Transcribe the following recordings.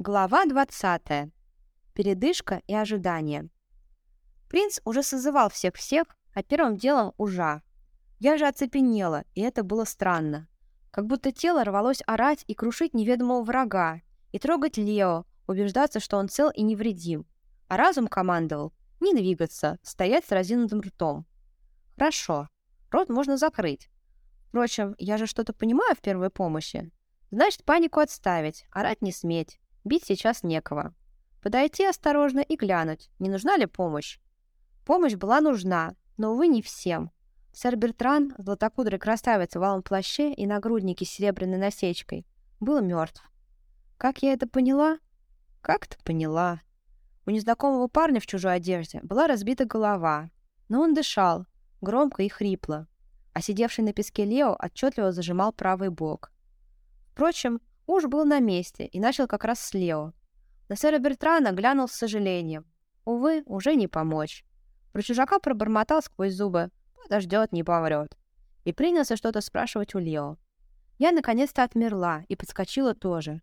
Глава 20. Передышка и ожидание. Принц уже созывал всех-всех, а первым делом ужа. Я же оцепенела, и это было странно. Как будто тело рвалось орать и крушить неведомого врага, и трогать Лео, убеждаться, что он цел и невредим. А разум командовал не двигаться, стоять с разинутым ртом. Хорошо, рот можно закрыть. Впрочем, я же что-то понимаю в первой помощи. Значит, панику отставить, орать не сметь. Бить сейчас некого. Подойти осторожно и глянуть, не нужна ли помощь. Помощь была нужна, но, увы, не всем. Сэр Бертран, златокудрый красавец в алом плаще и нагруднике с серебряной насечкой, был мертв. Как я это поняла? Как-то поняла. У незнакомого парня в чужой одежде была разбита голова, но он дышал, громко и хрипло, а сидевший на песке Лео отчетливо зажимал правый бок. Впрочем, Уж был на месте и начал как раз с Лео. На сэра Бертрана глянул с сожалением. Увы, уже не помочь. Про чужака пробормотал сквозь зубы. Подождет, не поврет. И принялся что-то спрашивать у Лео. Я наконец-то отмерла и подскочила тоже.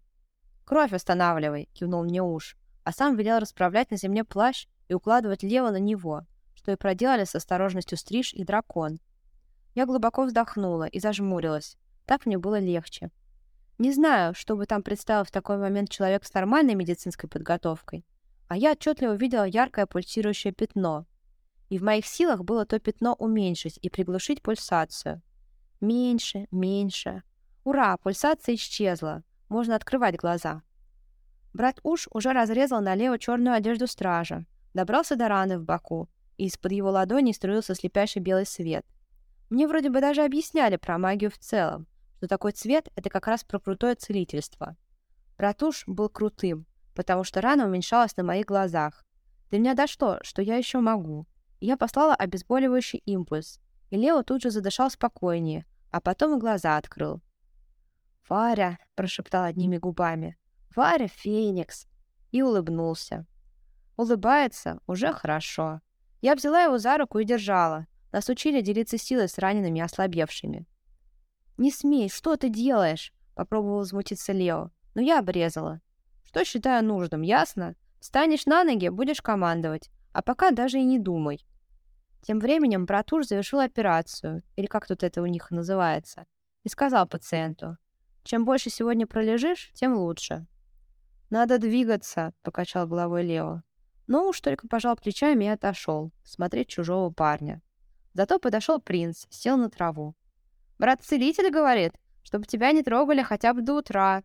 «Кровь останавливай», — кивнул мне уж, а сам велел расправлять на земле плащ и укладывать Лео на него, что и проделали с осторожностью Стриж и Дракон. Я глубоко вздохнула и зажмурилась. Так мне было легче. Не знаю, что бы там представил в такой момент человек с нормальной медицинской подготовкой, а я отчетливо увидела яркое пульсирующее пятно. И в моих силах было то пятно уменьшить и приглушить пульсацию. Меньше, меньше. Ура, пульсация исчезла. Можно открывать глаза. Брат Уш уже разрезал налево черную одежду стража, добрался до раны в боку, и из-под его ладони струился слепящий белый свет. Мне вроде бы даже объясняли про магию в целом, что такой цвет — это как раз про крутое целительство. Ратуш был крутым, потому что рана уменьшалась на моих глазах. До меня дошло, что я еще могу. Я послала обезболивающий импульс, и Лео тут же задышал спокойнее, а потом и глаза открыл. «Варя!» — прошептал одними губами. «Варя Феникс!» И улыбнулся. Улыбается уже хорошо. Я взяла его за руку и держала. Нас учили делиться силой с ранеными и ослабевшими. «Не смей, что ты делаешь?» — попробовал возмутиться Лео, но я обрезала. «Что считаю нужным, ясно? Станешь на ноги, будешь командовать, а пока даже и не думай». Тем временем братуш завершил операцию, или как тут это у них называется, и сказал пациенту, «Чем больше сегодня пролежишь, тем лучше». «Надо двигаться», — покачал головой Лео. Но уж только пожал плечами и отошел, смотреть чужого парня. Зато подошел принц, сел на траву. Брат-целитель говорит, чтобы тебя не трогали хотя бы до утра.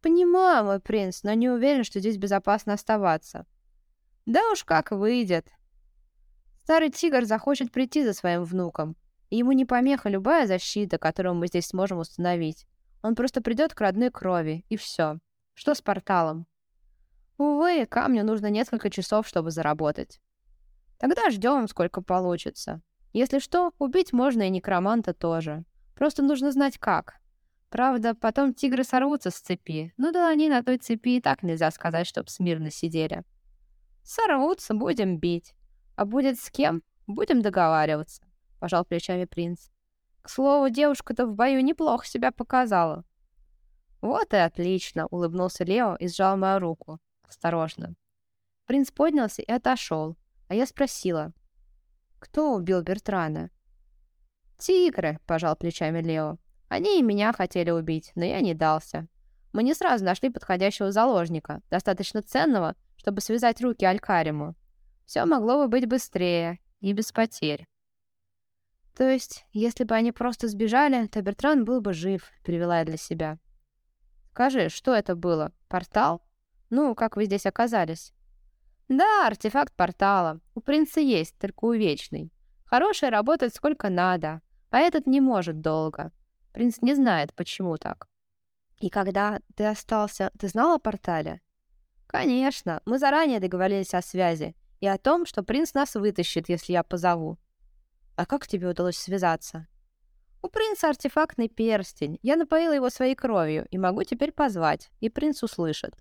Понимаю, мой принц, но не уверен, что здесь безопасно оставаться. Да уж как выйдет. Старый тигр захочет прийти за своим внуком, и ему не помеха любая защита, которую мы здесь сможем установить. Он просто придет к родной крови, и все. Что с порталом? Увы, камню нужно несколько часов, чтобы заработать. Тогда ждем, сколько получится. Если что, убить можно и некроманта тоже. Просто нужно знать как. Правда, потом тигры сорвутся с цепи. Ну да они на той цепи и так нельзя сказать, чтоб смирно сидели. Сорвутся, будем бить. А будет с кем, будем договариваться. Пожал плечами принц. К слову, девушка-то в бою неплохо себя показала. Вот и отлично, улыбнулся Лео и сжал мою руку. Осторожно. Принц поднялся и отошел, а я спросила, кто убил Бертрана? Тигры, пожал плечами Лео. Они и меня хотели убить, но я не дался. Мы не сразу нашли подходящего заложника, достаточно ценного, чтобы связать руки Алькариму. Все могло бы быть быстрее и без потерь. То есть, если бы они просто сбежали, то Бертран был бы жив, перевела я для себя. Скажи, что это было? Портал? Ну, как вы здесь оказались? Да, артефакт портала. У принца есть, только увечный. Хороший работает сколько надо, а этот не может долго. Принц не знает, почему так. И когда ты остался, ты знал о портале? Конечно, мы заранее договорились о связи и о том, что принц нас вытащит, если я позову. А как тебе удалось связаться? У принца артефактный перстень. Я напоила его своей кровью и могу теперь позвать, и принц услышит.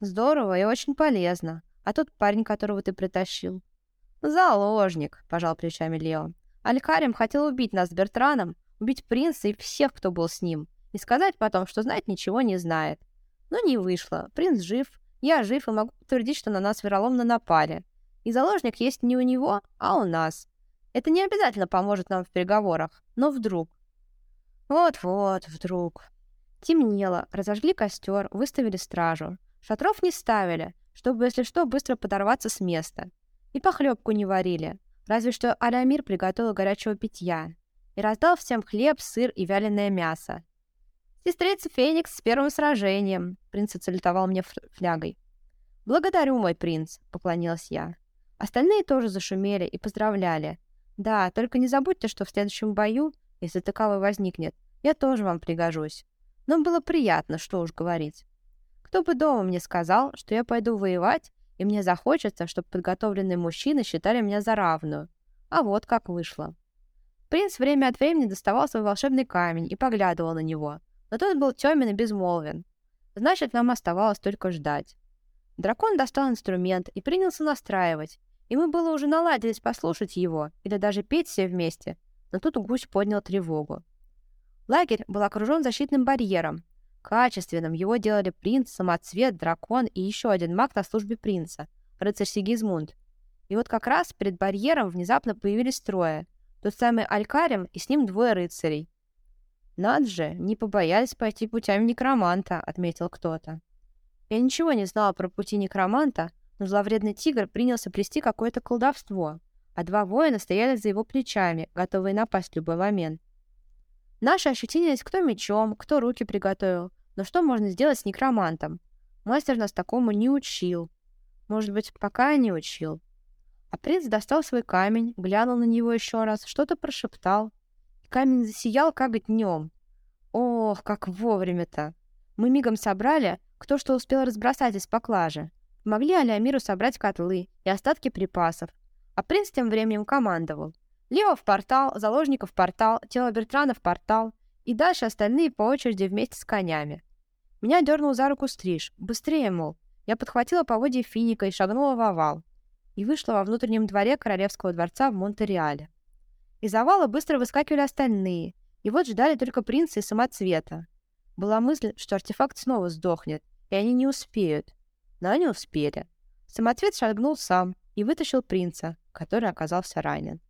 Здорово и очень полезно. А тот парень, которого ты притащил? Заложник, пожал плечами Лео. Алькарим хотел убить нас с Бертраном, убить принца и всех, кто был с ним, и сказать потом, что знать ничего не знает. Но не вышло. Принц жив, я жив и могу подтвердить, что на нас вероломно напали. И заложник есть не у него, а у нас. Это не обязательно поможет нам в переговорах, но вдруг. Вот-вот, вдруг. Темнело, разожгли костер, выставили стражу. Шатров не ставили, чтобы, если что, быстро подорваться с места. И похлебку не варили, разве что Алямир приготовил горячего питья. И раздал всем хлеб, сыр и вяленое мясо. «Сестрица Феникс с первым сражением!» Принц оцелетовал мне флягой. «Благодарю, мой принц!» — поклонилась я. Остальные тоже зашумели и поздравляли. «Да, только не забудьте, что в следующем бою, если таковой возникнет, я тоже вам пригожусь. Но было приятно, что уж говорить. Кто бы дома мне сказал, что я пойду воевать, и мне захочется, чтобы подготовленные мужчины считали меня за равную. А вот как вышло. Принц время от времени доставал свой волшебный камень и поглядывал на него, но тот был темен и безмолвен. Значит, нам оставалось только ждать. Дракон достал инструмент и принялся настраивать, и мы было уже наладились послушать его или даже петь все вместе, но тут гусь поднял тревогу. Лагерь был окружен защитным барьером. Качественным его делали принц, самоцвет, дракон и еще один маг на службе принца, рыцарь Сигизмунд. И вот как раз перед барьером внезапно появились трое. Тот самый Алькарем и с ним двое рыцарей. «Над же, не побоялись пойти путями некроманта», — отметил кто-то. Я ничего не знала про пути некроманта, но зловредный тигр принялся плести какое-то колдовство, а два воина стояли за его плечами, готовые напасть в любой момент. Наши ощетинились кто мечом, кто руки приготовил, но что можно сделать с некромантом? Мастер нас такому не учил. Может быть, пока и не учил. А принц достал свой камень, глянул на него еще раз, что-то прошептал. И камень засиял, как днем. Ох, как вовремя-то! Мы мигом собрали, кто что успел разбросать из поклажи. Помогли Алиамиру собрать котлы и остатки припасов. А принц тем временем командовал. Лео в портал, заложников в портал, тело Бертрана в портал. И дальше остальные по очереди вместе с конями. Меня дернул за руку стриж. Быстрее, мол. Я подхватила поводья финика и шагнула в овал. И вышла во внутреннем дворе королевского дворца в Монтереале. Из овала быстро выскакивали остальные. И вот ждали только принца и самоцвета. Была мысль, что артефакт снова сдохнет, и они не успеют. Но они успели. Самоцвет шагнул сам и вытащил принца, который оказался ранен.